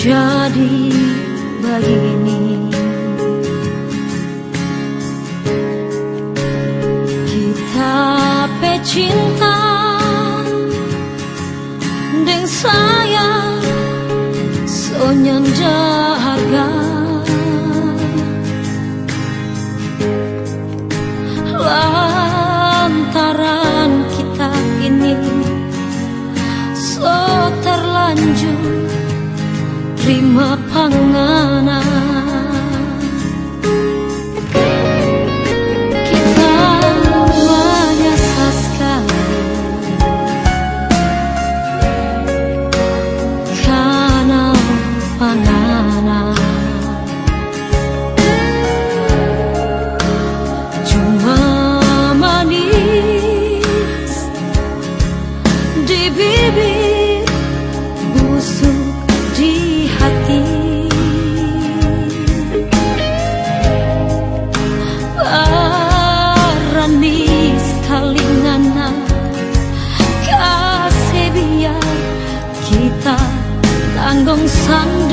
Jadi begini. Kita pecinta aking mapanganay sun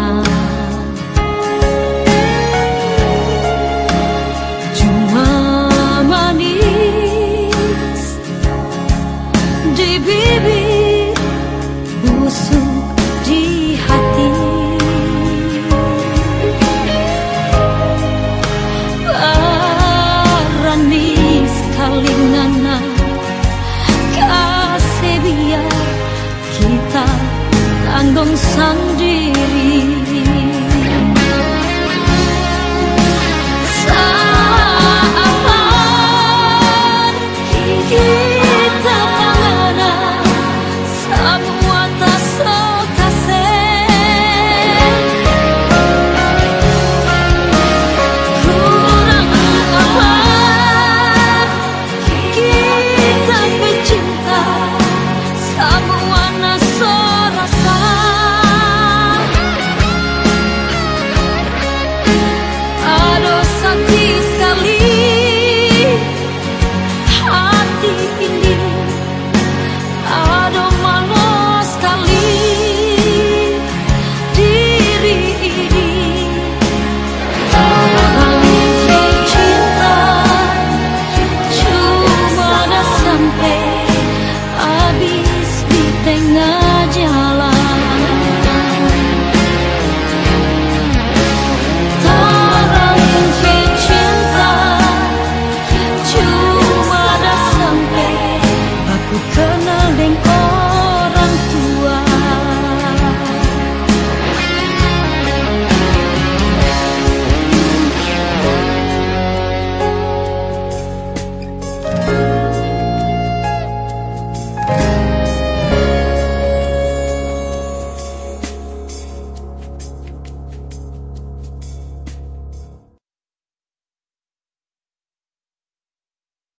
아 night.